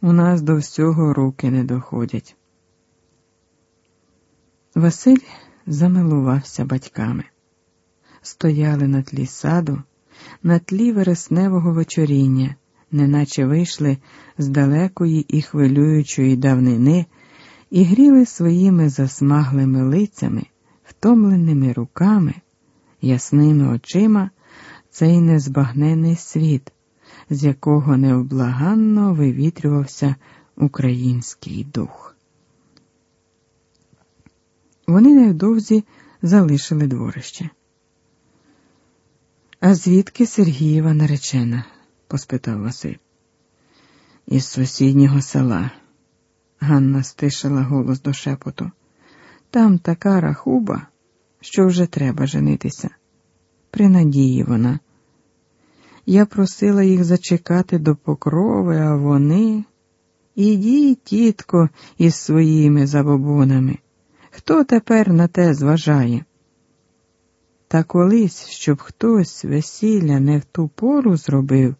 У нас до всього руки не доходять. Василь замилувався батьками. Стояли на тлі саду, на тлі вересневого вечоріння, неначе вийшли з далекої і хвилюючої давнини і гріли своїми засмаглими лицями, втомленими руками, ясними очима цей незбагнений світ, з якого невблаганно вивітрювався український дух. Вони невдовзі залишили дворище. А звідки Сергієва наречена? поспитав Василь. Із сусіднього села. Ганна стишила голос до шепоту. Там така рахуба, що вже треба женитися. При надії вона. Я просила їх зачекати до покрови, а вони. Ідіть, тітко, із своїми забобонами. Хто тепер на те зважає? Та колись, щоб хтось весілля не в ту пору зробив,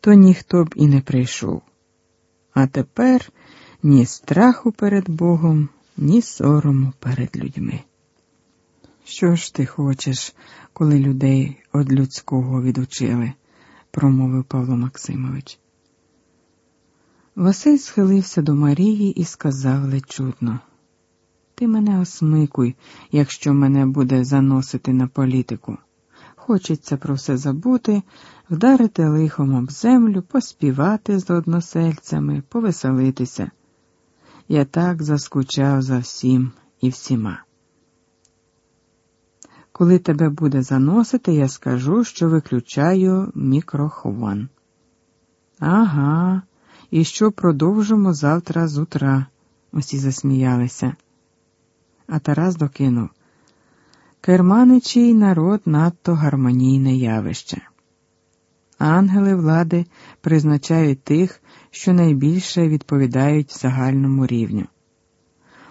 то ніхто б і не прийшов. А тепер ні страху перед Богом, ні сорому перед людьми. Що ж ти хочеш, коли людей од людського відучили? Промовив Павло Максимович. Василь схилився до Марії і сказав ледь чутно. Ти мене осмикуй, якщо мене буде заносити на політику. Хочеться про все забути, вдарити лихом об землю, поспівати з односельцями, повеселитися. Я так заскучав за всім і всіма. Коли тебе буде заносити, я скажу, що виключаю мікрохван. Ага, і що продовжимо завтра з утра. Усі засміялися. А Тарас докинув Керманичий народ надто гармонійне явище. Ангели влади призначають тих, що найбільше відповідають загальному рівню.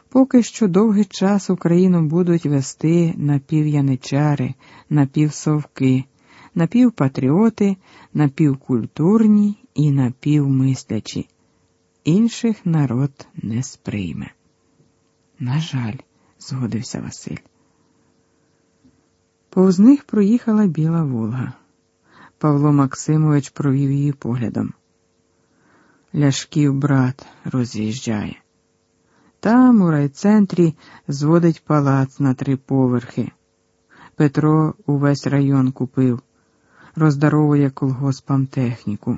Поки що довгий час Україну будуть вести напів'яничари, напівсовки, напівпатріоти, напівкультурні і напівмислячі. Інших народ не сприйме. На жаль, згодився Василь. Повз них проїхала біла Волга. Павло Максимович провів її поглядом. Ляшків брат роз'їжджає. Там, у райцентрі, зводить палац на три поверхи. Петро увесь район купив, роздаровує колгоспам техніку.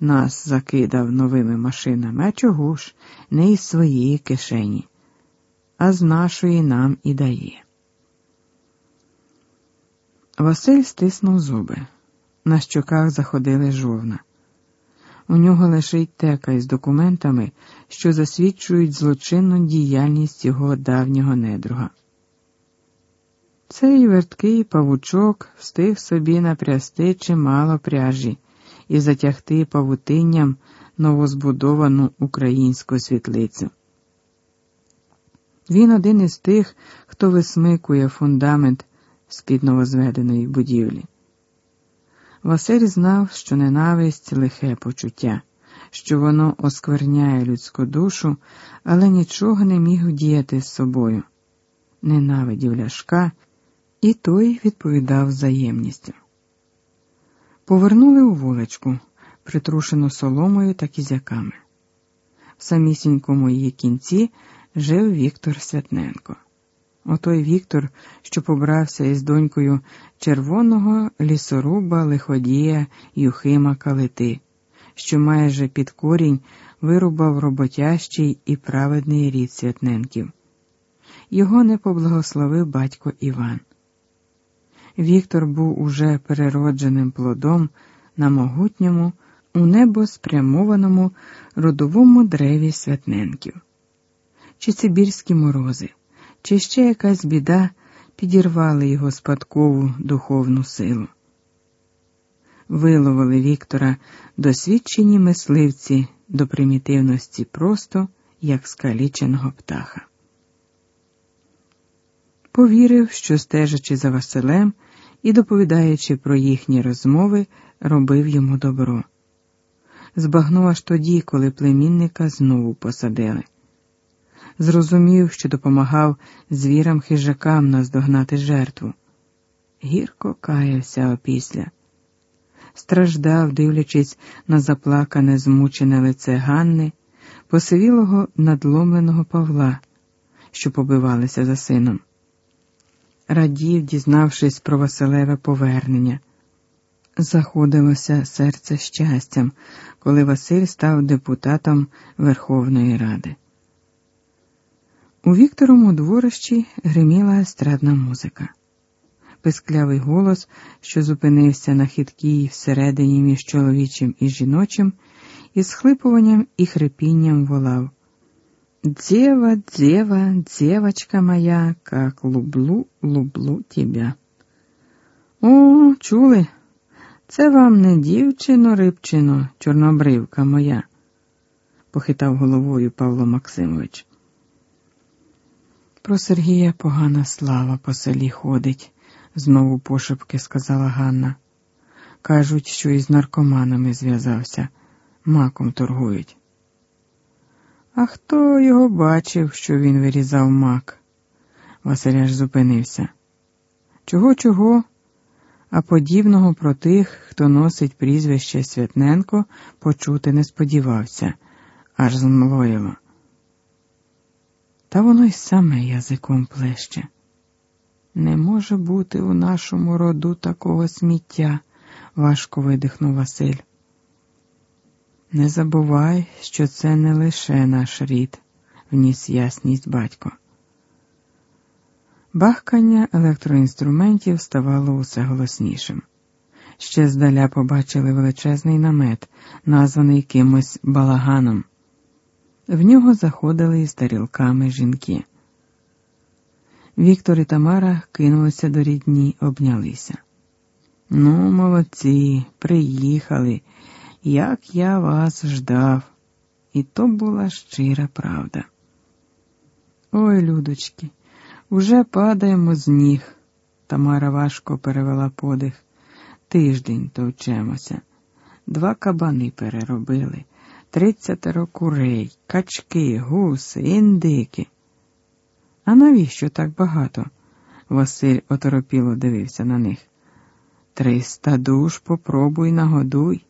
Нас закидав новими машинами, а чого ж, не із своєї кишені, а з нашої нам і дає. Василь стиснув зуби. На щоках заходили жовна. У нього лежить тека із документами, що засвідчують злочинну діяльність його давнього недруга. Цей верткий павучок встиг собі напрясти чимало пряжі і затягти павутинням новозбудовану українську світлицю. Він один із тих, хто висмикує фундамент з під новозведеної будівлі. Василь знав, що ненависть лихе почуття, що воно оскверняє людську душу, але нічого не міг діяти з собою. Ненавидів ляшка, і той відповідав взаємністю. Повернули у вуличку, притрушену соломою та кізяками. В самісінькому її кінці жив Віктор Святненко. Отой Віктор, що побрався із донькою червоного лісоруба лиходія Юхима Калити, що майже під корінь вирубав роботящий і праведний рід Святненків. Його не поблагословив батько Іван. Віктор був уже переродженим плодом на могутньому, у небо спрямованому родовому древі Святненків, чи Сибірські морози чи ще якась біда підірвали його спадкову духовну силу. Виловили Віктора досвідчені мисливці до примітивності просто як скаліченого птаха. Повірив, що, стежачи за Василем і доповідаючи про їхні розмови, робив йому добро. збагнув аж тоді, коли племінника знову посадили. Зрозумів, що допомагав звірам хижакам наздогнати жертву. Гірко каявся опісля. Страждав, дивлячись на заплакане, змучене лице Ганни, посивілого надломленого Павла, що побивалися за сином. Радів, дізнавшись про Василеве повернення. Заходилося серце щастям, коли Василь став депутатом Верховної Ради. У Вікторому дворищі гриміла естрадна музика. Писклявий голос, що зупинився на хиткій всередині між чоловічим і жіночим, із схлипуванням і хрипінням волав. Дева, дева, девочка моя, как люблю, люблю тебя. О, чули? Це вам не дівчино, рибчино, чорнобривка моя, похитав головою Павло Максимович. Про Сергія погана слава по селі ходить, знову пошепки сказала Ганна. Кажуть, що із наркоманами зв'язався, маком торгують. А хто його бачив, що він вирізав мак? Василь аж зупинився. Чого, чого? А подібного про тих, хто носить прізвище Святненко, почути не сподівався, аж змлоїло. Та воно й саме язиком плеще. Не може бути у нашому роду такого сміття, важко видихнув Василь. Не забувай, що це не лише наш рід, вніс ясність батько. Бахкання електроінструментів ставало усе голоснішим. Ще здаля побачили величезний намет, названий кимось балаганом. В нього заходили із тарілками жінки. Віктор і Тамара кинулися до рідні, обнялися. Ну, молодці, приїхали, як я вас ждав. І то була щира правда. Ой, людочки, уже падаємо з ніг. Тамара важко перевела подих. Тиждень товчемося. Два кабани переробили, тридцятеро курей, качки, гуси, індики. А навіщо так багато? Василь оторопіло дивився на них. Триста душ попробуй нагодуй.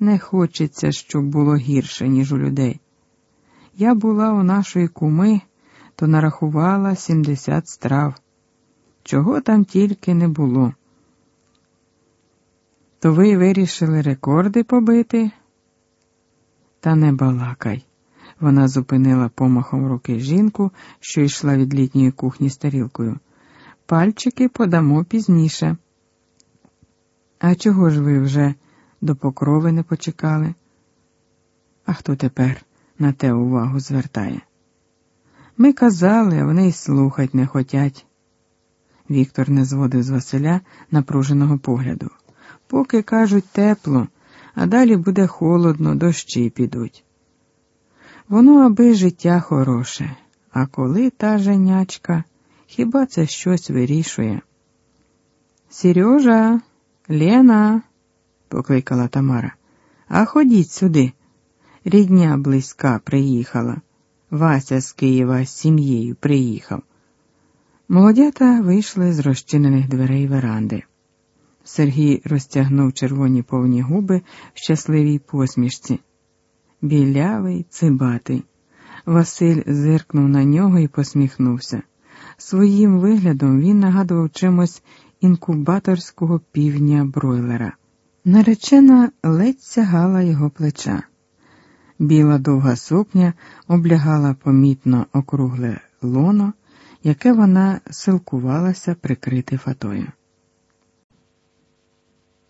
Не хочеться, щоб було гірше, ніж у людей. Я була у нашої куми, то нарахувала сімдесят страв. Чого там тільки не було. То ви вирішили рекорди побити? Та не балакай. Вона зупинила помахом руки жінку, що йшла від літньої кухні з тарілкою. Пальчики подамо пізніше. А чого ж ви вже до покрови не почекали? А хто тепер на те увагу звертає? Ми казали, а вони й слухать не хотять. Віктор не зводив з Василя напруженого погляду. Поки кажуть тепло, а далі буде холодно, дощі підуть. Воно аби життя хороше, а коли та женячка, хіба це щось вирішує? Сережа, Лена, покликала Тамара, а ходіть сюди. Рідня близька приїхала. Вася з Києва з сім'єю приїхав. Молодята вийшли з розчинених дверей веранди. Сергій розтягнув червоні повні губи в щасливій посмішці білявий, цибатий. Василь зиркнув на нього і посміхнувся. Своїм виглядом він нагадував чимось інкубаторського півня бройлера. Наречена ледь сягала його плеча. Біла довга сукня облягала помітно округле лоно, яке вона силкувалася прикрити фатою.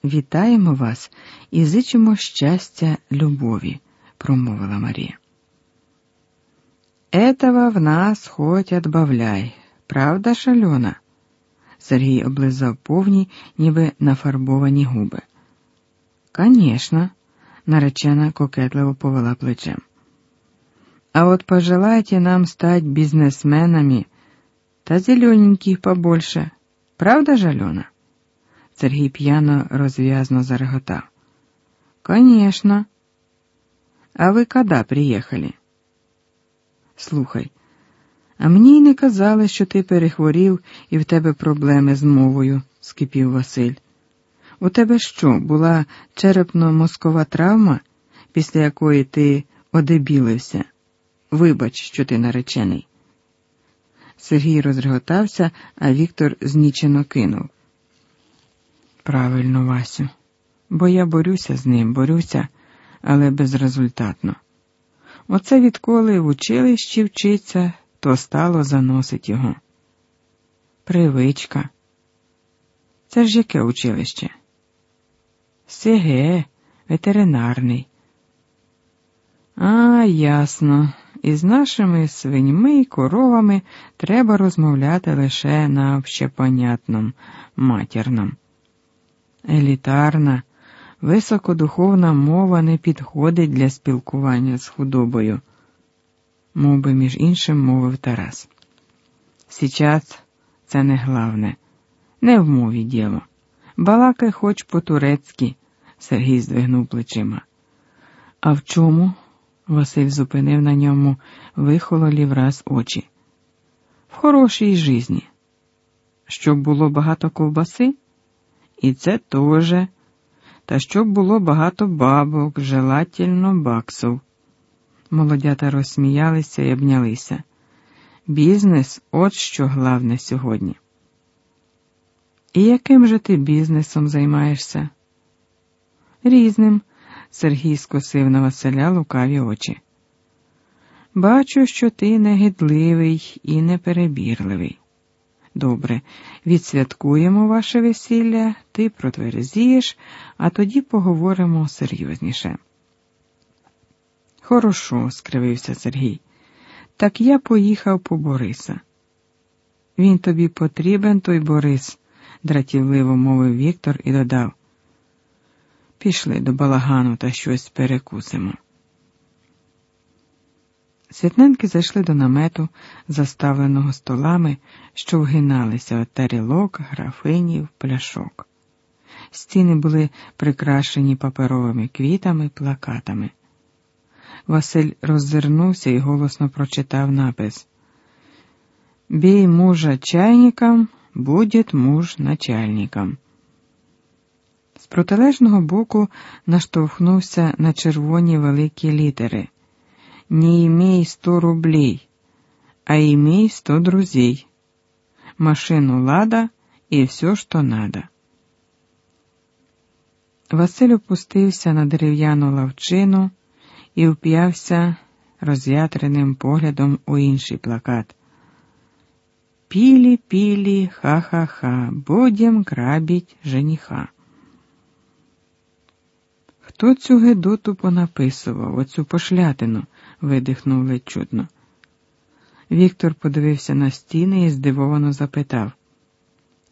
Вітаємо вас і зичимо щастя, любові промовила Марія. Этого в нас хоть отбавляй, правда, шальона? Сергій облизав повні, ніби нафарбовані губи. Конечно, наречена кокетливо повела плечем. А вот пожелайте нам стать бизнесменами, та зелененьких побольше. Правда, Жалена? Сергій п'яно розв'язно зареготав. Конечно. А ви коли приїхали? Слухай, а мені й не казали, що ти перехворів і в тебе проблеми з мовою, скипів Василь. У тебе що, була черепно-мозкова травма, після якої ти одебілився? Вибач, що ти наречений. Сергій розреготався, а Віктор знічено кинув. Правильно, Васю, бо я борюся з ним, борюся, але безрезультатно. Оце відколи в училищі вчиться, то стало заносить його. Привичка. Це ж яке училище? Сеге, ветеринарний. А, ясно. Із нашими свиньми і коровами треба розмовляти лише на общепонятном, матірном. Елітарна, високодуховна мова не підходить для спілкування з худобою, мов би, між іншим мовив Тарас. Сейчас це не главне, не в мові діло. Балакай хоч по-турецьки, Сергій здвигнув плечима. А в чому? Василь зупинив на ньому вихололі враз очі. В хорошій житті. Щоб було багато ковбаси? І це теж. Та щоб було багато бабок, желательно баксов. Молодята розсміялися і обнялися. Бізнес от що главне сьогодні. І яким же ти бізнесом займаєшся? Різним. Сергій скосив на Василя лукаві очі. Бачу, що ти негидливий і неперебірливий. Добре, відсвяткуємо ваше весілля, ти протверезієш, а тоді поговоримо серйозніше. Хорошо, скривився Сергій. Так я поїхав по Бориса. Він тобі потрібен, той Борис, дратівливо мовив Віктор і додав. Пішли до балагану та щось перекусимо. Світненки зайшли до намету, заставленого столами, що вгиналися від тарілок, графинів, пляшок. Стіни були прикрашені паперовими квітами, плакатами. Василь роззирнувся і голосно прочитав напис Бій мужа чайником, буде муж начальником. З протилежного боку наштовхнувся на червоні великі літери. Не имей сто рублей, а имей сто друзей, машину лада і все, що надо. Василь опустився на дерев'яну лавчину і вп'явся роз'ятреним поглядом у інший плакат. Пілі, пілі, ха-ха-ха, будем крабіть жениха. Хто цю гедоту понаписував, оцю пошлятину? видихнув ледь чудно. Віктор подивився на стіни і здивовано запитав: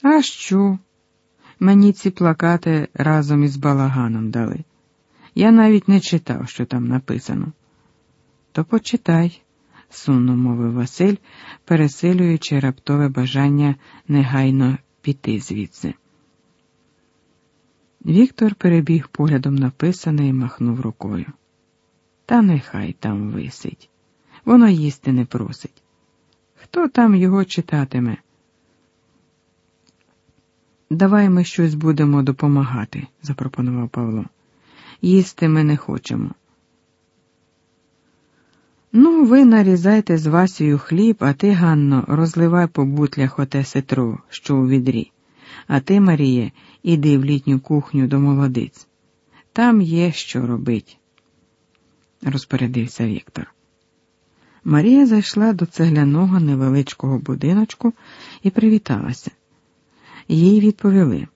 А що? Мені ці плакати разом із балаганом дали. Я навіть не читав, що там написано. То почитай, сумно мовив Василь, пересилюючи раптове бажання негайно піти звідси. Віктор перебіг поглядом написане і махнув рукою. Та нехай там висить. Воно їсти не просить. Хто там його читатиме? Давай ми щось будемо допомагати, запропонував Павло. Їсти ми не хочемо. Ну, ви нарізайте з Васею хліб, а ти, Ганно, розливай по бутлях оте ситро, що у відрі. А ти, Маріє, іди в літню кухню до молодиць. Там є що робить, розпорядився Віктор. Марія зайшла до цегляного невеличкого будиночку і привіталася. Їй відповіли.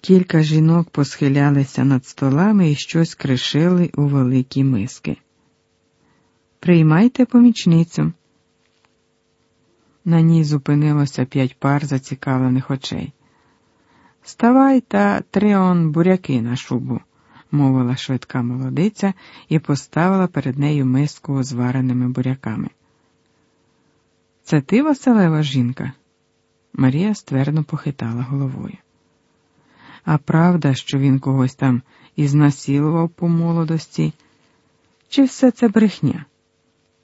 Кілька жінок посхилялися над столами і щось кришили у великі миски. Приймайте помічницю. На ній зупинилося п'ять пар зацікавлених очей. Ставай та трион буряки на шубу, мовила швидка молодиця і поставила перед нею миску з вареними буряками. Це ти, Василева жінка? Марія ствердно похитала головою. А правда, що він когось там ізнасилував по молодості. Чи все це брехня?